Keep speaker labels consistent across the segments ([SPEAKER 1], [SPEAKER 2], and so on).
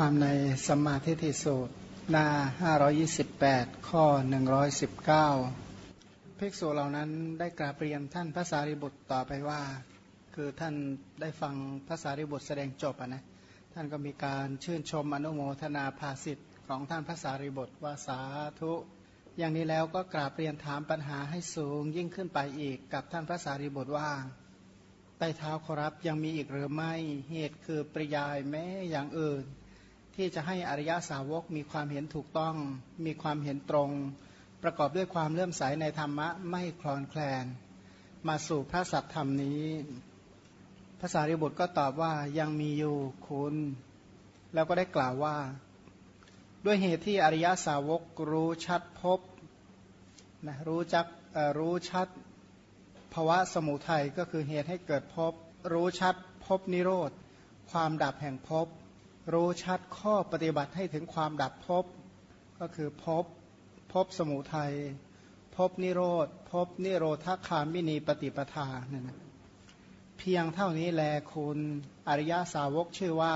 [SPEAKER 1] ความในสมมาทิฏฐิสูตร หน้า 528 ข้อ 119 ภิกษุเหล่านั้นได้กราบเรียนท่านพระสารีบุตรต่อไปว่า คือท่านได้ฟังพระสารีบุตรแสดงจบนะ ท่านก็มีการชื่นชมอนุโมทนาภาสิทธิ์ของท่านพระสารีบุตรว่าสาธุ อย่างนี้แล้วก็กราบเรียนถามปัญหาให้สูงยิ่งขึ้นไปอีกกับท่านพระสารีบุตรว่าใต้เท้าขอรับยังมีอีกหรือไม่เหตุคือปริยายแม้อย่างอื่น ที่จะให้อริยสาวกมีความเห็นถูกต้อง มีความเห็นตรง ประกอบด้วยความเลื่อมใสในธรรมะไม่คลอนแคลน มาสู่พระสัตธรรมนี้ภาษาริบุตรก็ตอบว่ายังมีอยู่คุณ แล้วก็ได้กล่าวว่า ด้วยเหตุที่อริยสาวกรู้ชัดพบนะรู้จักรู้ชัดภาวะสมุทัยก็คือเหตุให้เกิดภพรู้ชัดภพนิโรธ ความดับแห่งภพ รู้ชัดข้อปฏิบัติให้ถึงความดับภพก็คือภพภพสมุทัยภพนิโรธภพนิโรธคามินีปฏิปทาเนี่ยนะเพียงเท่านี้แลคุณอริยาสาวกชื่อว่า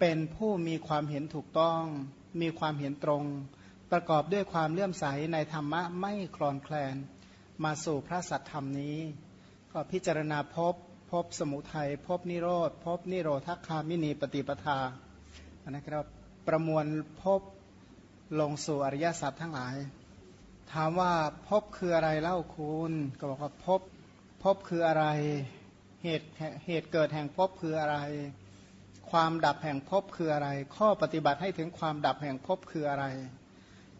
[SPEAKER 1] เป็นผู้มีความเห็นถูกต้อง มีความเห็นตรง ประกอบด้วยความเลื่อมใสในธรรมะไม่คลอนแคลน มาสู่พระสัตธรรมนี้ ก็พิจารณาพบพบสมุทัยพบนิโรธพบนิโรธคามินีปฏิปทา นนะครับประมวลพบลงสู่อริยสัจทั้งหลาย ถามว่าพบคืออะไรเล่าคุณก็บอกว่าพบพบคืออะไร เหตุเหตุเกิดแห่งพบคืออะไร ความดับแห่งพบคืออะไร ข้อปฏิบัติให้ถึงความดับแห่งพบคืออะไร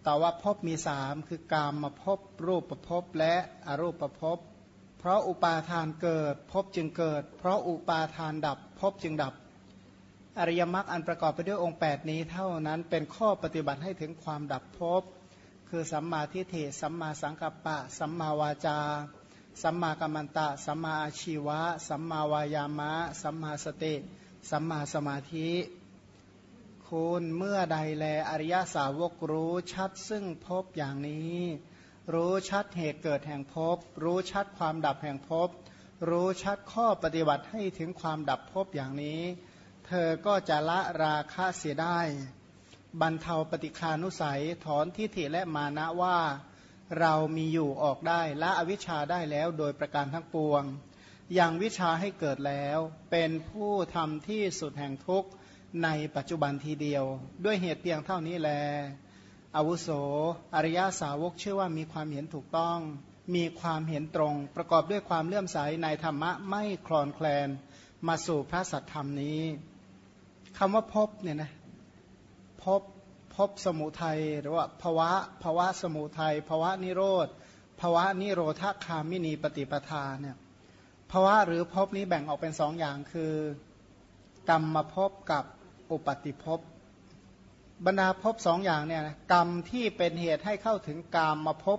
[SPEAKER 1] ต่อว่าพบมีสามคือกามมาพบรูปประพบและอรูปประพบเพราะอุปาทานเกิดพบจึงเกิด เพราะอุปาทานดับพบจึงดับ อริยมรรคอันประกอบไปด้วยองค์ 8 นี้เท่านั้นเป็นข้อปฏิบัติให้ถึงความดับภพคือสัมมาทิฏฐิสัมมาสังกัปปะ สัมมาวาจา สัมมากัมมันตะ สัมมาอาชีวะ สัมมาวายามะ สัมมาสติ สัมมาสมาธิคุณเมื่อใดแลอริยสาวกรู้ชัดซึ่งพบอย่างนี้ รู้ชัดเหตุเกิดแห่งพบ รู้ชัดความดับแห่งพบ รู้ชัดข้อปฏิบัติให้ถึงความดับพบอย่างนี้ เธอก็จะละราคะเสียได้ บรรเทาปฏิคานุสัยถอนทิฏฐิและมานะว่า เรามีอยู่ออกได้ละอวิชชาได้แล้วโดยประการทั้งปวง อย่างวิชาให้เกิดแล้ว เป็นผู้ทำที่สุดแห่งทุกข์ในปัจจุบันทีเดียว ด้วยเหตุเพียงเท่านี้แล อาวุโส อริยาสาวกเชื่อว่ามีความเห็นถูกต้อง มีความเห็นตรง ประกอบด้วยความเลื่อมใสในธรรมะไม่คลอนแคลน มาสู่พระสัทธรรมนี้ คำว่าพบเนี่ยนะพบพบสมุทัยหรือว่าภวะภวะสมุทัยภวะนิโรธภวะนิโรธคามินีปฏิปทาเนี่ยภวะหรือพบนี้แบ่งออกเป็นสองอย่างคือ กรรมมาพบกับอุปติพบบรรดาภพสองอย่างเนี่ยกรรมที่เป็นเหตุให้เข้าถึงกรรมมาพบ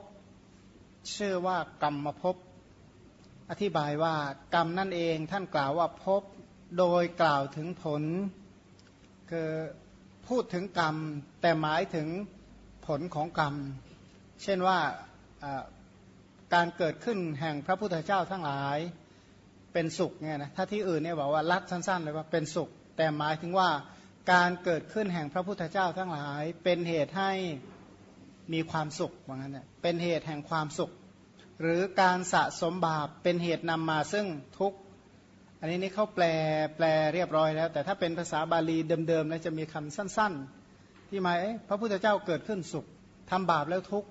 [SPEAKER 1] ชื่อว่ากรรมมาพบอธิบายว่ากรรมนั่นเองท่านกล่าวว่าพบโดยกล่าวถึงผล คือพูดถึงกรรมแต่หมายถึงผลของกรรม เช่นว่าการเกิดขึ้นแห่งพระพุทธเจ้าทั้งหลายเป็นสุขเนี่ยนะถ้าที่อื่นเนี่ยบอกว่ารัดสั้นๆเลยว่าเป็นสุข แต่หมายถึงว่าการเกิดขึ้นแห่งพระพุทธเจ้าทั้งหลาย เป็นเหตุให้มีความสุขว่างั้นเน่เป็นเหตุแห่งความสุข หรือการสะสมบาปเป็นเหตุนำมาซึ่งทุกข์ อันนี้นี่เขาแปลแปลเรียบร้อยแล้ว แต่ถ้าเป็นภาษาบาลีเดิมๆนะจะมีคำสั้น ๆ ที่หมายพระพุทธเจ้าเกิดขึ้นสุขทำบาปแล้วทุกข์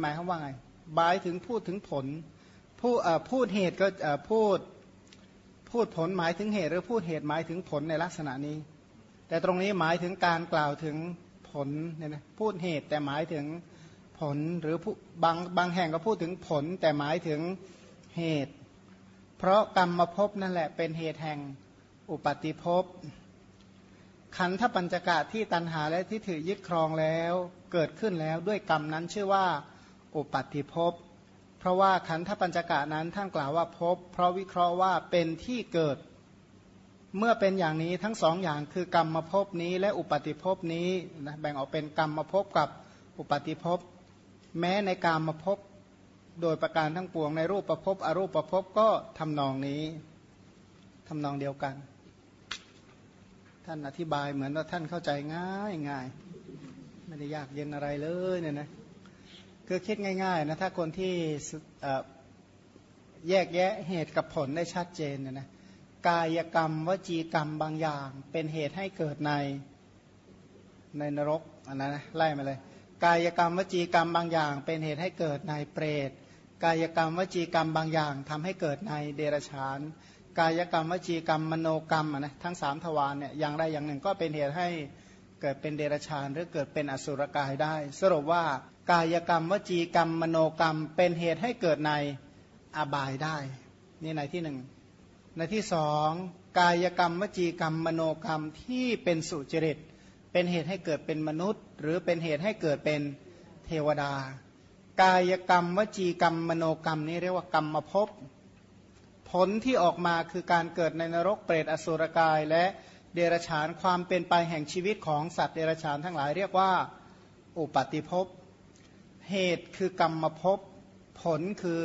[SPEAKER 1] หมายความว่าไงบายถึงพูดถึงผลพูดพูดเหตุก็พูดพูดผลหมายถึงเหตุหรือพูดเหตุหมายถึงผลในลักษณะนี้ แต่ตรงนี้หมายถึงการกล่าวถึงผลเนี่ยนะพูดเหตุแต่หมายถึงผลหรือบางบางแห่งก็พูดถึงผลแต่หมายถึงเหตุ เพราะกรรมมาพบนั่นแหละเป็นเหตุแห่งอุปาติภพ ขันธปัญจกะที่ตันหาและที่ถือยึดครองแล้วเกิดขึ้นแล้วด้วยกรรมนั้นชื่อว่าอุปาติภพ เพราะว่าขันธปัญจกะนั้นท่านกล่าวว่าพบเพราะวิเคราะห์ว่าเป็นที่เกิด เมื่อเป็นอย่างนี้ทั้งสองอย่างคือกรรมมาพบนี้และอุปาติภพนี้นะแบ่งออกเป็นกรรมมาพบกับอุปาติภพแม้ในกรรมมาพบ โดยประการทั้งปวงในรูปประพบอรูปประพบก็ทำนองนี้ทำนองเดียวกันทท่านอธิบายเหมือนว่าท่านเข้าใจง่ายง่ายไม่ได้ยากเย็นอะไรเลยเนี่ยนะคือคิดง่ายๆนะถ้าคนที่แยกแยะเหตุกับผลได้ชัดเจนเนี่ยนะกายกรรมวจีกรรมบางอย่าง เป็นเหตุให้เกิดในในนรกอันนั้นนะไล่มาเลย กายกรรมวจีกรรมบางอย่าง เป็นเหตุให้เกิดในเปรต กายกรรมวจีกรรมบางอย่างทำให้เกิดในเดรัจฉาน กายกรรมวจีกรรมมโนกรรมนะทั้งสามทวารเนี่ยอย่างใดอย่างหนึ่งก็เป็นเหตุให้เกิดเป็นเดรัจฉานหรือเกิดเป็นอสุรกายได้ สรุปว่ากายกรรมวจีกรรมมโนกรรม เป็นเหตุให้เกิดในอบายได้ นี่ในที่หนึ่งในที่สองกายกรรมวจีกรรมมโนกรรมที่เป็นสุจริต เป็นเหตุให้เกิดเป็นมนุษย์ หรือเป็นเหตุให้เกิดเป็นเทวดา กายกรรม วจีกรรม มโนกรรมนี้เรียกว่ากรรมภพผลที่ออกมาคือการเกิดในนรกเปรตอสุรกาย และเดรัจฉานความเป็นไปแห่งชีวิตของสัตว์เดรัจฉานทั้งหลายเรียกว่าอุปาติภพเหตุคือกรรมภพผลคือ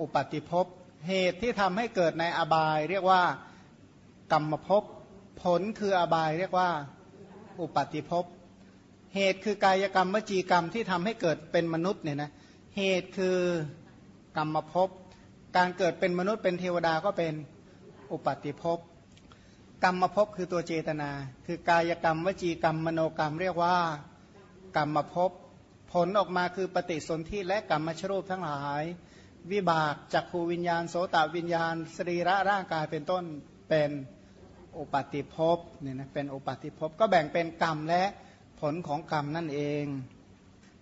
[SPEAKER 1] อุปาติภพเหตุที่ทำให้เกิดในอบาย เรียกว่ากรรมภพผลคืออบายเรียกว่า อุปาติภพ เหตุคือกายกรรมวจีกรรมที่ทำให้เกิดเป็นมนุษย์เนี่ยนะเหตุคือกรรมภพการเกิดเป็นมนุษย์เป็นเทวดาก็เป็นอุปาติภพกรรมภพคือตัวเจตนา คือกายกรรมวจีกรรมมโนกรรมเรียกว่ากรรมภพผลออกมาคือปฏิสนธิและกรรมชรูปทั้งหลาย วิบากจักขูวิญญาณโสตวิญญาณ สรีระร่างกายเป็นต้นเป็นอุปาติภพเนี่ยนะเป็นอุปาติภพก็แบ่งเป็นกรรมและ ผลของกรรมนั่นเอง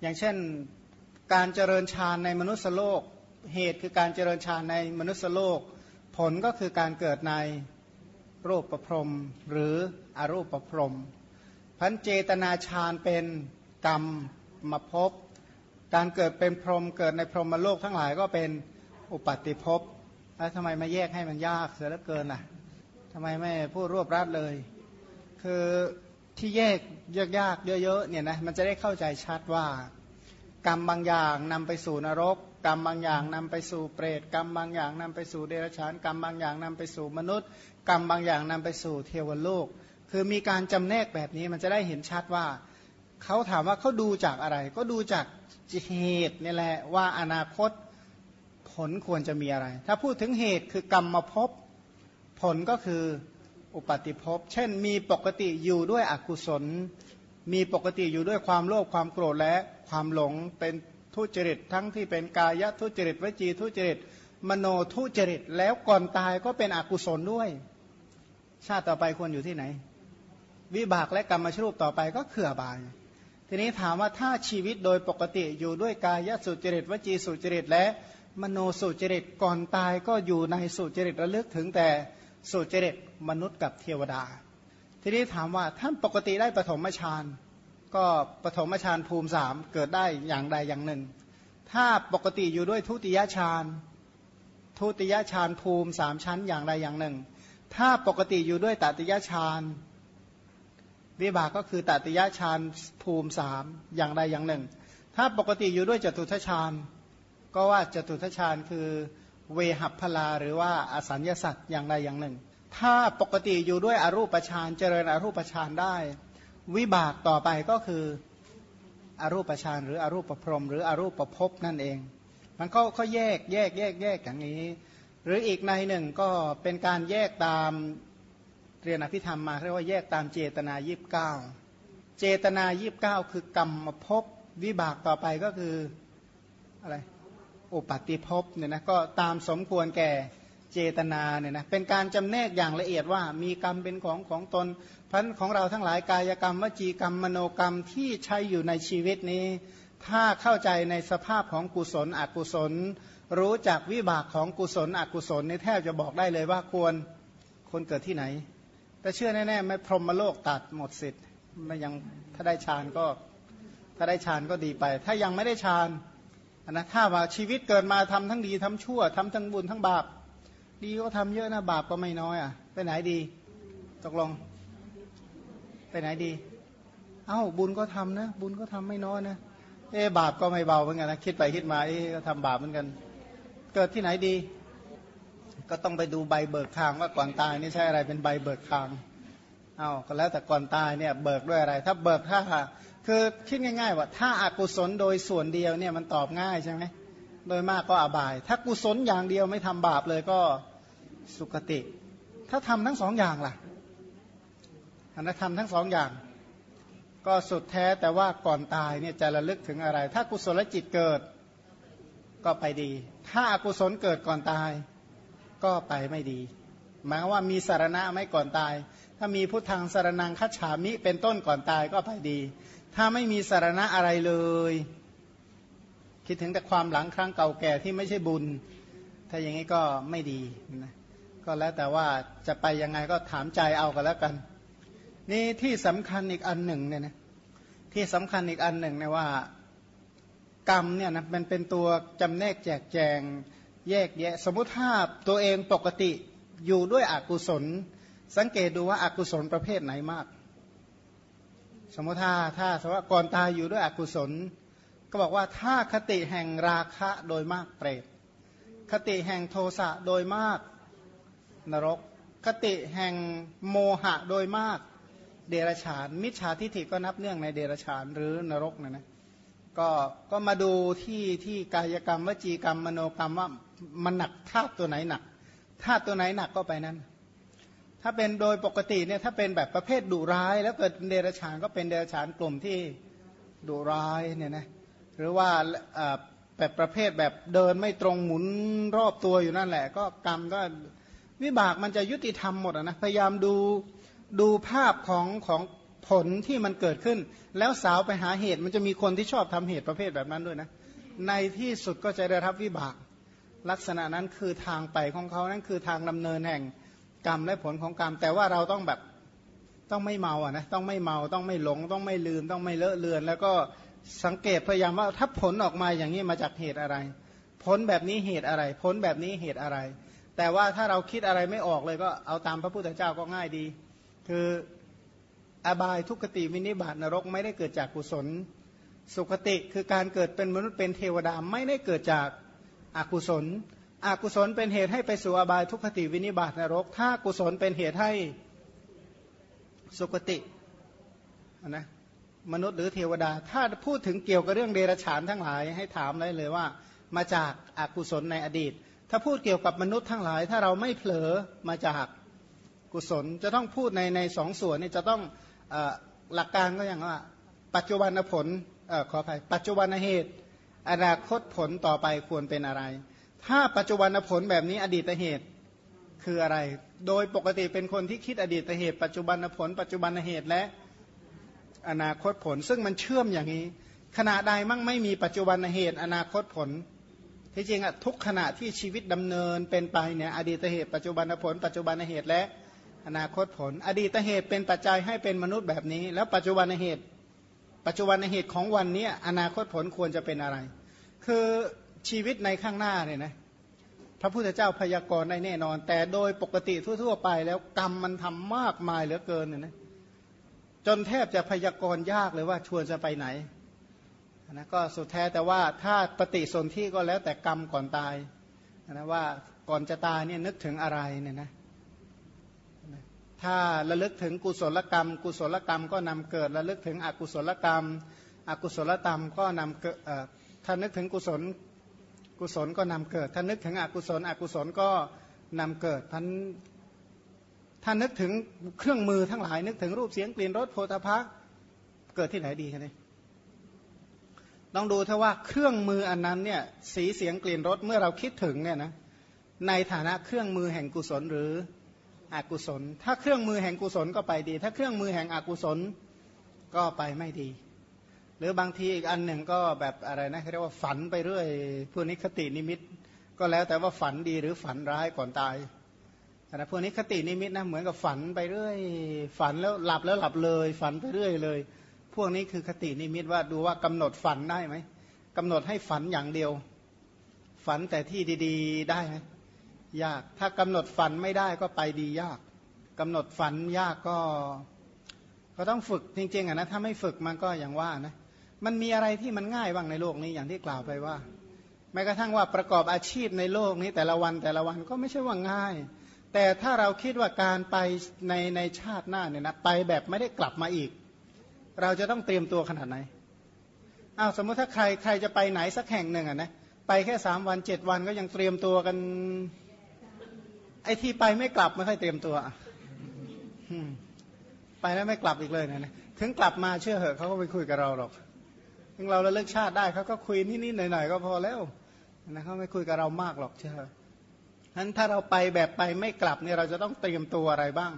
[SPEAKER 1] อย่างเช่นการเจริญฌานในมนุษยโลก เหตุคือการเจริญฌานในมนุษยโลก ผลก็คือการเกิดในรูปประพรมหรืออรูปประพรมพันเจตนาฌานเป็นกรรมมาพบ การเกิดเป็นพรหมเกิดในพรหมโลกทั้งหลายก็เป็นอุปัติภพแล้วทำไมไม่แยกให้มันยากเสียเหลือเกินล่ะทำไมไม่พูดรวบรัดเลย คือ ที่แยกยากๆเยอะๆเนี่ยนะมันจะได้เข้าใจชัดว่า กรรมบางอย่างนำไปสู่นรก กรรมบางอย่างนำไปสู่เปรตกรรมบางอย่างนำไปสู่เดรัจฉานกรรมบางอย่างนำไปสู่มนุษย์ กรรมบางอย่างนำไปสู่เทวโลก คือมีการจำแนกแบบนี้มันจะได้เห็นชัดว่าเขาถามว่าเขาดูจากอะไร ก็ดูจากเหตุนี่แหละว่าอนาคตผลควรจะมีอะไร ถ้าพูดถึงเหตุคือกรรมมาพบผลก็คือ อุปาติภพ เช่น มีปกติอยู่ด้วยอกุศล มีปกติอยู่ด้วยความโลภความโกรธและความหลงเป็นทุจริตทั้งที่เป็นกายทุจริตวจีทุจริต มโนทุจริตแล้วก่อนตายก็เป็นอกุศลด้วย ชาติต่อไปควรอยู่ที่ไหน วิบากและกรรมชรูปต่อไปก็เขื่อบายทีนี้ถามว่าถ้าชีวิตโดยปกติอยู่ด้วยกายสุจริตวจีสุจริตและมโนสุจริตก่อนตายก็อยู่ในสุจริตระลึกถึงแต่ สุจริตมนุษย์กับเทวดา ทีนี้ถามว่าท่านปกติได้ปฐมฌานก็ปฐมฌานภูมิสามเกิดได้อย่างใดอย่างหนึ่ง ถ้าปกติอยู่ด้วยทุติยฌานทุติยฌานภูมิสามชั้นอย่างใดอย่างหนึ่ง ถ้าปกติอยู่ด้วยตติยฌานวิบากก็คือตติยฌานภูมิสามอย่างใดอย่างหนึ่ง ถ้าปกติอยู่ด้วยจตุทชฌาญก็ว่าจตุทชฌาญคือ เวหัพพลาหรือว่าอสัญญาสัตว์อย่างใดอย่างหนึ่ง ถ้าปกติอยู่ด้วยอรูปฌานเจริญอรูปฌานได้ วิบากต่อไปก็คืออรูปฌานหรืออรูปพรม หรืออรูปภพนั่นเอง มันก็เขาแยกแยกแยกแยกอย่างนี้ หรืออีกในหนึ่งก็เป็นการแยกตามเรียนอภิธรรมมาเรียกว่าแยกตามเจตนายีิบเก้าเจตนายีิบเก้าคือกรรมภพวิบากต่อไปก็คืออะไร อุปาติภพเนี่ยนะก็ตามสมควรแก่เจตนาเนี่ยนะเป็นการจำแนกอย่างละเอียดว่ามีกรรมเป็นของของตนพันของเราทั้งหลายกายกรรม วจีกรรมมโนกรรมที่ใช้อยู่ในชีวิตนี้ ถ้าเข้าใจในสภาพของกุศลอกุศล รู้จักวิบากของกุศลอกุศลนี่แทบจะบอกได้เลยว่าควรควรเกิดที่ไหน แต่เชื่อแน่ๆไม่พรหมโลกตัดหมดสิทธิ์ไม่ยังถ้าได้ฌานก็ถ้าได้ฌานก็ดีไป ถ้ายังไม่ได้ฌาน นะถ้าว่าชีวิตเกิดมาทำทั้งดีทำชั่วทำทั้งบุญทั้งบาป ดีก็ทำเยอะนะบาปก็ไม่น้อยอะไปไหนดี ตกลง ไปไหนดี เอ้าบุญก็ทำนะ บุญก็ทำไม่น้อยนะเอ๊บาปก็ไม่เบาเหมือนกันนะคิดไปคิดมาเอ๊ก็ทำบาปเหมือนกัน เกิดที่ไหนดี ก็ต้องไปดูใบเบิกทางว่าก่อนตายนี่ใช่อะไรเป็นใบเบิกทางเอาก็แล้วแต่ก่อนตายเนี่ยเบิกด้วยอะไร ถ้าเบิกถ้า คือคิดง่าย ๆ ว่าถ้าอากุศลโดยส่วนเดียวเนี่ยมันตอบง่ายใช่ไหมโดยมากก็อบาย ถ้ากุศลอย่างเดียวไม่ทำบาปเลยก็สุคติ ถ้าทำทั้งสองอย่างล่ะอันนั้นทำทั้งสองอย่าง ก็สุดแท้แต่ว่าก่อนตายเนี่ยจะระลึกถึงอะไร ถ้ากุศลจิตเกิดก็ไปดี ถ้าอากุศลเกิดก่อนตาย ก็ไปไม่ดี หมายว่ามีสารณะไม่ก่อนตาย ถ้ามีพุทธังสารนังคัจฉามิเป็นต้นก่อนตายก็ไปดี ถ้าไม่มีสารณะอะไรเลย คิดถึงแต่ความหลังครั้งเก่าแก่ที่ไม่ใช่บุญ ถ้าอย่างนี้ก็ไม่ดีนะก็แล้วแต่ว่าจะไปยังไงก็ถามใจเอากันแล้วกัน นี่ที่สำคัญอีกอันหนึ่งเนี่ยนะที่สำคัญอีกอันหนึ่งเนี่ยว่า กรรมเนี่ยนะมันเป็นตัวจำแนกแจกแจงแยกแยะ สมมุติถ้าตัวเองปกติอยู่ด้วยอกุศล สังเกตดูว่าอากุศลประเภทไหนมาก สมมติถ้าถ้าสมมติก่อนตายอยู่ด้วยอกุศล ก็บอกว่าถ้าคติแห่งราคะโดยมากเปรตคติแห่งโทสะโดยมากนรก คติแห่งโมหะโดยมากเดรฉาน มิจฉาทิฏฐิก็นับเนื่องในเดรฉานหรือนรกนะนะก็ก็มาดูที่ที่กายกรรมวจีกรรมมโนกรรมว่ามันหนักธาตุตัวไหนหนักธาตุตัวไหนหนักก็ไปนั้น ถ้าเป็นโดยปกติเนี่ยถ้าเป็นแบบประเภทดุร้าย แล้วเกิดเดรัจฉานก็เป็นเดรัจฉานกลุ่มที่ดุร้ายเนี่ยนะหรือว่าแบบประเภทแบบเดินไม่ตรงหมุนรอบตัวอยู่นั่นแหละ ก็กรรมก็วิบากมันจะยุติธรรมหมดนะพยายามดูดูภาพของของผลที่มันเกิดขึ้น แล้วสาวไปหาเหตุมันจะมีคนที่ชอบทำเหตุประเภทแบบนั้นด้วยนะ ในที่สุดก็จะได้รับวิบาก ลักษณะนั้นคือทางไปของเขานั่นคือทางดำเนินแห่ง กรรมและผลของกรรม แต่ว่าเราต้องแบบต้องไม่เมาอะนะต้องไม่เมาต้องไม่หลง ต้องไม่ลืม ต้องไม่เลอะเลือน แล้วก็สังเกตพยายามว่าถ้าผลออกมาอย่างนี้มาจากเหตุอะไร ผลแบบนี้เหตุอะไร ผลแบบนี้เหตุอะไร แต่ว่าถ้าเราคิดอะไรไม่ออกเลยก็เอาตามพระพุทธเจ้าก็ง่ายดี คืออบายทุกขติวินิบาตนรกไม่ได้เกิดจากกุศล สุขติคือการเกิดเป็นมนุษย์เป็นเทวดาไม่ได้เกิดจากอกุศล อกุศลเป็นเหตุให้ไปสู่อบายทุกขติวินิบาตนรก ถ้ากุศลเป็นเหตุให้สุคตินะมนุษย์หรือเทวดา ถ้าพูดถึงเกี่ยวกับเรื่องเดรัจฉานทั้งหลายให้ถามได้เลยว่า มาจากอากุศลในอดีต ถ้าพูดเกี่ยวกับมนุษย์ทั้งหลาย ถ้าเราไม่เผลอมาจากกุศลจะต้องพูดในในสองส่วนนี่จะต้องอหลักการก็อย่างว่า ปัจจุบันผลอขออภัยปัจจุบันเหตุ อนาคตผลต่อไปควรเป็นอะไร ถ้าปัจจุบันผลแบบนี้อดีตเหตุคืออะไร โดยปกติเป็นคนที่คิดอดีตเหตุ ปัจจุบันผล ปัจจุบันเหตุและอนาคตผล ซึ่งมันเชื่อมอย่างนี้ ขณะใดมั่งไม่มีปัจจุบันเหตุ อนาคตผล ที่จริงอะทุกขณะที่ชีวิตดำเนินเป็นไปเนี่ยอดีตเหตุ ปัจจุบันผล ปัจจุบันเหตุและอนาคตผล อดีตเหตุเป็นปัจจัยให้เป็นมนุษย์แบบนี้ แล้วปัจจุบันเหตุ ปัจจุบันเหตุของวันนี้อนาคตผลควรจะเป็นอะไร คือ ชีวิตในข้างหน้าเนี่ยนะพระพุทธเจ้าพยากรณ์ได้แน่นอน แต่โดยปกติทั่ว ๆ ไปแล้วกรรมมันทำมากมายเหลือเกินเนี่ยนะจนแทบจะพยากรณ์ยากเลยว่าชวนจะไปไหนนะก็สุดแท้แต่ว่าถ้าปฏิสนธิก็แล้วแต่กรรมก่อนตายนะว่าก่อนจะตายเนี่ยนึกถึงอะไรเนี่ยนะถ้าระลึกถึงกุศลกรรม กุศลกรรมก็นำเกิดระลึกถึงอกุศลกรรม อกุศลกรรมก็นำเกิดถ้านึกถึงกุศล กุศลก็นำเกิด ถ้านึกถึงอกุศล อกุศลก็นำเกิดท่านถ้านึกถึงเครื่องมือทั้งหลาย นึกถึงรูปเสียงกลิ่นรสโพธพะเกิดที่ไหนดีคะเนี่ต้องดูถ้าว่าเครื่องมืออันนั้นเนี่ยสีเสียงกลิ่นรสเมื่อเราคิดถึงเนี่ยนะในฐานะเครื่องมือแห่งกุศลหรืออกุศล ถ้าเครื่องมือแห่งกุศลก็ไปดี ถ้าเครื่องมือแห่งอกุศลก็ไปไม่ดี หรือบางทีอีกอันหนึ่งก็แบบอะไรนะเรียกว่าฝันไปเรื่อยพวกนี้คตินิมิต ก็แล้วแต่ว่าฝันดีหรือฝันร้ายก่อนตายแต่พวกนี้คตินิมิตนะเหมือนกับฝันไปเรื่อย ฝันแล้วหลับแล้วหลับเลย ฝันไปเรื่อยเลย พวกนี้คือคตินิมิตว่าดูว่ากำหนดฝันได้ไหมกำหนดให้ฝันอย่างเดียว ฝันแต่ที่ดี ๆ ได้ไหมยากถ้ากำหนดฝันไม่ได้ก็ไปดียากกำหนดฝันยากก็ ก็ต้องฝึกจริงๆอะนะถ้าไม่ฝึกมันก็อย่างว่านะ มันมีอะไรที่มันง่ายบ้างในโลกนี้อย่างที่กล่าวไปว่า แม้กระทั่งว่าประกอบอาชีพในโลกนี้แต่ละวันแต่ละวันก็ไม่ใช่ว่าง่าย แต่ถ้าเราคิดว่าการไปในในชาติหน้าเนี่ยนะไปแบบไม่ได้กลับมาอีก เราจะต้องเตรียมตัวขนาดไหนอ้าวสมมติถ้าใครใครจะไปไหนสักแห่งหนึ่งอะนะไปแค่สามวันเจ็ดวันก็ยังเตรียมตัวกัน ไอ้ที่ไปไม่กลับไม่ค่อยเตรียมตัวไปแล้วไม่กลับอีกเลยนะถึงกลับมาเชื่อเหอะเขาก็ไปคุยกับเราหรอก ถึงเราระลึกชาติได้เขาก็คุยนิดๆหน่อยๆก็พอแล้วนะเขาไม่คุยกับเรามากหรอกเชื่อฉะนั้นถ้าเราไปแบบไปไม่กลับเนี่ยเราจะต้องเตรียมตัวอะไรบ้าง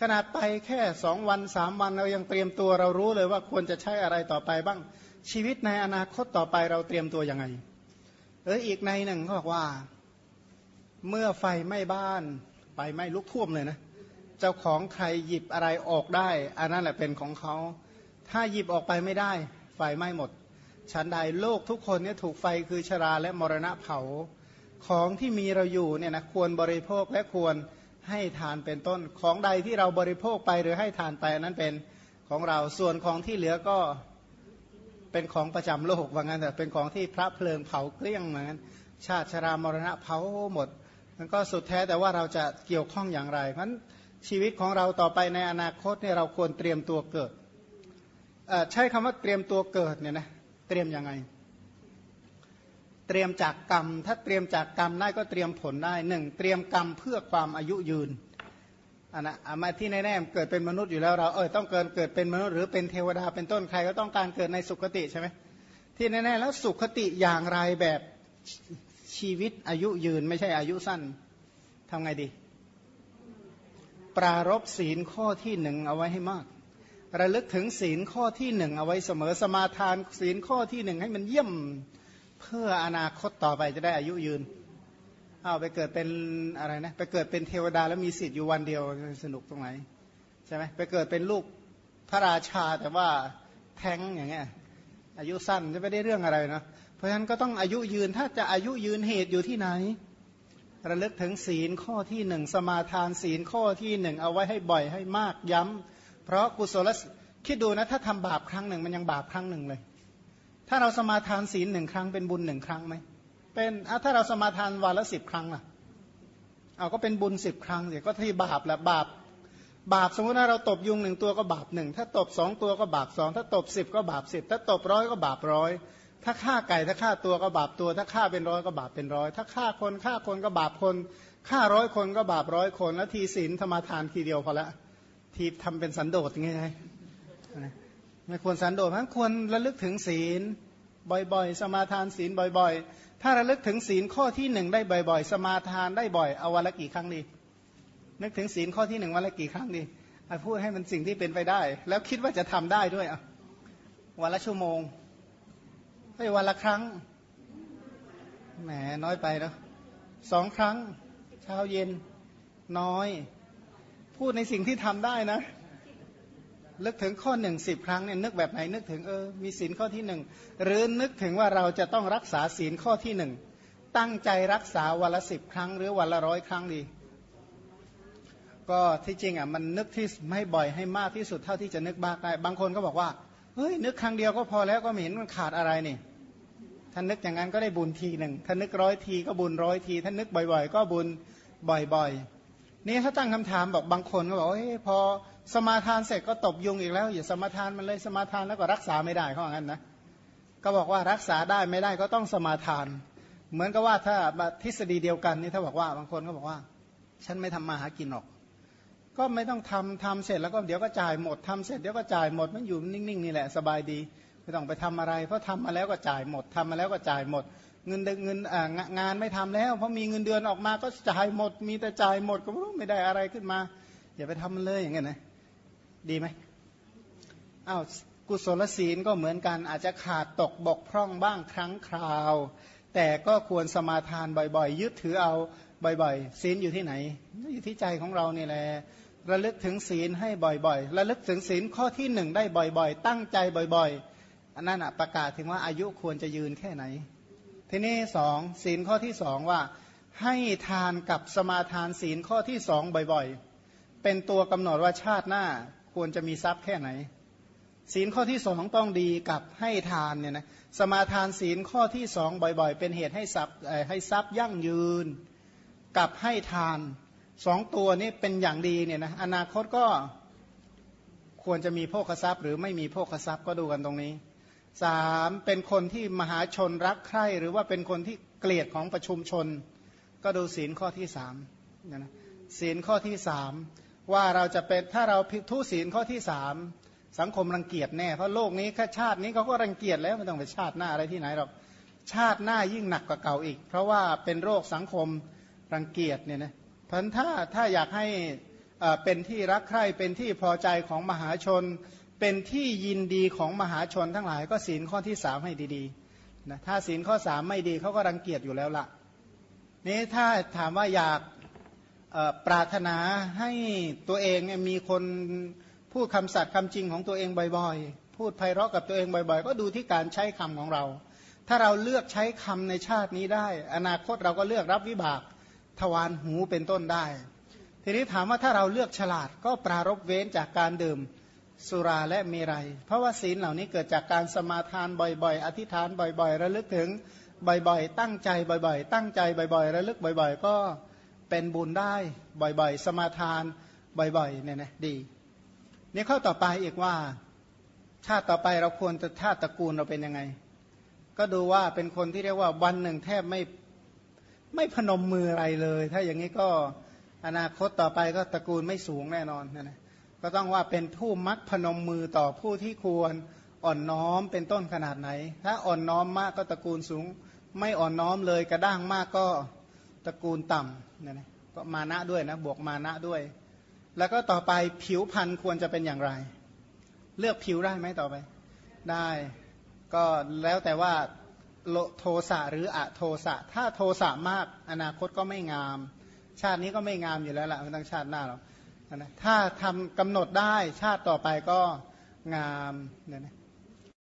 [SPEAKER 1] ขนาดไปแค่สองวันสามวันเรายังเตรียมตัวเรารู้เลยว่าควรจะใช้อะไรต่อไปบ้าง ชีวิตในอนาคตต่อไปเราเตรียมตัวยังไงเอออีกในหนึ่งเขาบอกว่า เมื่อไฟไหม้บ้านไฟไหม้ลุกท่วมเลยนะเจ้าของใครหยิบอะไรออกได้ อันนั้นแหละเป็นของเขา ถ้าหยิบออกไปไม่ได้ ไฟไหม้หมด ฉันใดโลกทุกคนเนี่ยถูกไฟคือชราและมรณะเผาของที่มีเราอยู่เนี่ยนะควรบริโภคและควรให้ทานเป็นต้น ของใดที่เราบริโภคไปหรือให้ทานไปนั้นเป็นของเราส่วนของที่เหลือก็เป็นของประจำโลกว่างั้นแต่เป็นของที่พระเพลิงเผาเกลี้ยงเหมือนกันชาติชรามรณะเผาหมด มันก็สุดแท้แต่ว่าเราจะเกี่ยวข้องอย่างไร เพราะชีวิตของเราต่อไปในอนาคตเนี่ยเราควรเตรียมตัวเกิดใช้คำว่าเตรียมตัวเกิดเนี่ยนะ ตรียมยังไง เตรียมจากกรรม ถ้าเตรียมจากกรรมได้ก็เตรียมผลได้หนึ่งเตรียมกรรมเพื่อความอายุยืนอันนะมาที่แน่ๆเกิดเป็นมนุษย์อยู่แล้วเราเออต้องเกิดเกิดเป็นมนุษย์หรือเป็นเทวดาเป็นต้นใครก็ต้องการเกิดในสุคติใช่ไหมที่แน่ๆแล้วสุคติอย่างไรแบบชีวิตอายุยืนไม่ใช่อายุสั้นทำไงดี ปรารบศีลข้อที่หนึ่งเอาไว้ให้มาก ระลึกถึงศีลข้อที่หนึ่งเอาไว้เสมอสมาทานศีลข้อที่หนึ่งให้มันเยี่ยมเพื่ออนาคตต่อไปจะได้อายุยืนเอาไปเกิดเป็นอะไรนะไปเกิดเป็นเทวดาแล้วมีสิทธิ์อยู่วันเดียวสนุกตรงไหนใช่ไหมไปเกิดเป็นลูกพระราชาแต่ว่าแท้งอย่างเงี้ยอายุสั้นจะไม่ได้เรื่องอะไรนะเพราะฉะนั้นก็ต้องอายุยืนถ้าจะอายุยืนเหตุอยู่ที่ไหน ระลึกถึงศีลข้อที่หนึ่งสมาทานศีลข้อที่หนึ่งเอาไว้ให้บ่อยให้มากย้ำ เพราะกุศลคิดดูนะถ้าทำบาปครั้งหนึ่งมันยังบาปครั้งหนึ่งเลย ถ้าเราสมาทานศีลหนึ่งครั้งเป็นบุญหนึ่งครั้งไหมเป็นถ้าเราสมาทานวันละสิบครั้งล่ะเอาก็เป็นบุญสิบครั้งเดียวก็ที่บาปแหละบาป บาปสมมติถ้าเราตบยุงหนึ่งตัวก็บาปหนึ่งถ้าตบสองตัวก็บาปสองถ้าตบสิบก็บาปสิบถ้าตบร้อยก็บาปร้อยถ้าฆ่าไก่ถ้าฆ่าตัวก็บาปตัว ถ้าฆ่าเป็นร้อยก็บาปเป็นร้อย ถ้าฆ่าคนฆ่าคนก็บาปคนฆ่าร้อยคนก็บาปร้อยคนแล้วทีศีลสมาทานทีเดียวพอละ ทีทำเป็นสันโดษยังไงไม่ควรสันโดษมันควรระลึกถึงศีลบ่อยๆ สมาทานศีลบ่อยๆ ถ้าระลึกถึงศีลข้อที่หนึ่งได้บ่อยๆ สมาทานได้บ่อย เอาวันละกี่ครั้งดี นึกถึงศีลข้อที่หนึ่งวันละกี่ครั้งดีพูดให้มันสิ่งที่เป็นไปได้ แล้วคิดว่าจะทำได้ด้วยอะวันละชั่วโมงให้วันละครั้ง แหมน้อยไปแล้วสองครั้ง เช้าเย็นน้อย พูดในสิ่งที่ทำได้นะนึกถึงข้อหนึ่งสิบครั้งเนี่ยนึกแบบไหนนึกถึงเออมีศีลข้อที่หนึ่งหรือนึกถึงว่าเราจะต้องรักษาศีลข้อที่หนึ่งตั้งใจรักษาวันละสิบครั้ง หรือวันละร้อยครั้งดี ก็ที่จริงอะมันนึกที่ไม่บ่อยให้มากที่สุดเท่าที่จะนึกบ้างได้บางคนก็บอกว่าเฮ้ยนึกครั้งเดียวก็พอแล้วก็ไม่เห็นมันขาดอะไรนี่ถ้านึกอย่างนั้นก็ได้บุญทีหนึ่งถ้านึกร้อยทีก็บุญร้อยทีถ้านึกบ่อย ๆ ก็บุญบ่อยๆ นี่ถ้าตั้งคำถามบอกบางคนก็บอกเฮ้ยพอสมาทานเสร็จก็ตบยุงอีกแล้วอย่าสมาทานมันเลยสมาทานแล้วก็รักษาไม่ได้เขาอย่างนั้นนะก็บอกว่ารักษาได้ไม่ได้ก็ต้องสมาทาน เหมือนกับว่าถ้าทฤษฎีเดียวกันนี่ถ้าบอกว่าบางคนก็บอกว่า ฉันไม่ทำมาหากินหรอก ก็ไม่ต้องทำทำเสร็จแล้วก็เดี๋ยวก็จ่ายหมดทำเสร็จเดี๋ยวก็จ่ายหมดมันอยู่นิ่งๆนี่แหละสบายดีไม่ต้องไปทำอะไร เพราะทำมาแล้วก็จ่ายหมดทำมาแล้วก็จ่ายหมด เงินเงินงานไม่ทำแล้ว เพราะมีเงินเดือนออกมาก็จ่ายหมด มีแต่จ่ายหมดก็ไม่ได้อะไรขึ้นมา อย่าไปทำมันเลยอย่างเงี้ยนะดีไหมอ้าวกุศลศีลก็เหมือนกันอาจจะขาดตกบกพร่องบ้างครั้งคราว แต่ก็ควรสมาทานบ่อยๆ ยึดถือเอาบ่อยๆศีลอยู่ที่ไหน อยู่ที่ใจของเราเนี่แหละระลึกถึงศีลให้บ่อยๆ ระลึกถึงศีลข้อที่หนึ่งได้บ่อยๆ ตั้งใจบ่อยๆ อันนั้นประกาศถึงว่าอายุควรจะยืนแค่ไหน ทีนี้สองศีลข้อที่สองว่า ให้ทานกับสมาทานศีลข้อที่สองบ่อยๆ เป็นตัวกำหนดว่าชาติหน้าควรจะมีทรัพย์แค่ไหน ศีลข้อที่สองต้องดีกับให้ทานเนี่ยนะสมาทานศีลข้อที่สองบ่อยๆ เป็นเหตุให้ทรัพย์ให้ทรัพย์ยั่งยืน กับให้ทานสองตัวนี้เป็นอย่างดีเนี่ยนะอนาคตก็ควรจะมีโภคทรัพย์ หรือไม่มีโภคทรัพย์ก็ดูกันตรงนี้ สามเป็นคนที่มหาชนรักใคร่หรือว่าเป็นคนที่เกลียดของประชุมชน ก็ดูศีลข้อที่สามนะศีลข้อที่สามว่าเราจะเป็นถ้าเราทุศีลข้อที่สามสังคมรังเกียจแน่เพราะโลกนี้แค่ชาตินี้เขาก็รังเกียจแล้วไม่ต้องไปชาติหน้าอะไรที่ไหนหรอกชาติหน้ายิ่งหนักกว่าเก่าอีก เพราะว่าเป็นโรคสังคมรังเกียจเนี่ยนะเพราะถ้าถ้าอยากให้เป็นที่รักใคร่เป็นที่พอใจของมหาชน เป็นที่ยินดีของมหาชนทั้งหลายก็ศีลข้อที่สามให้ดีๆนะถ้าศีลข้อสามไม่ดีเขาก็รังเกียจอยู่แล้วละนี้ถ้าถามว่าอยากปรารถนาให้ตัวเองมีคนพูดคำสัตย์คำจริงของตัวเองบ่อยๆ พูดไพเราะกับตัวเองบ่อยๆ ก็ดูที่การใช้คำของเรา ถ้าเราเลือกใช้คำในชาตินี้ได้ อนาคตเราก็เลือกรับวิบากทวารหูเป็นต้นได้ ทีนี้ถามว่าถ้าเราเลือกฉลาดก็ปรารบเว้นจากการดื่ม สุราและเมรัย เพราะว่าศีลเหล่านี้เกิดจากการสมาทานบ่อยๆ อธิษฐานบ่อยๆ ระลึกถึงบ่อยๆ ตั้งใจบ่อยๆ ตั้งใจบ่อยๆ ระลึกบ่อยๆ ก็เป็นบุญได้บ่อยๆ สมาทานบ่อยๆ เนี่ยนะดีนี่ข้อต่อไปอีกว่า ชาติต่อไปเราควรจะชาติตระกูลเราเป็นยังไง ก็ดูว่าเป็นคนที่เรียกว่าวันหนึ่งแทบไม่ไม่พนมมืออะไรเลย ถ้าอย่างนี้ก็อนาคตต่อไปก็ตระกูลไม่สูงแน่นอนนะนะ ก็ต้องว่าเป็นผู้มักพนมมือต่อผู้ที่ควรอ่อนน้อมเป็นต้นขนาดไหน ถ้าอ่อนน้อมมากก็ตระกูลสูง ไม่อ่อนน้อมเลยกระด้างมากก็ตระกูลต่ำนะนะก็มานะด้วยนะบวกมานะด้วย แล้วก็ต่อไปผิวพันธุ์ควรจะเป็นอย่างไร เลือกผิวได้ไหมต่อไป ได้ก็แล้วแต่ว่าโทสะหรืออะโทสะ ถ้าโทสะมากอนาคตก็ไม่งาม ชาตินี้ก็ไม่งามอยู่แล้วล่ะไม่ต้องชาติหน้าหรอก นะถ้าทำกำหนดได้ชาติต่อไปก็งามเนี่ยนะ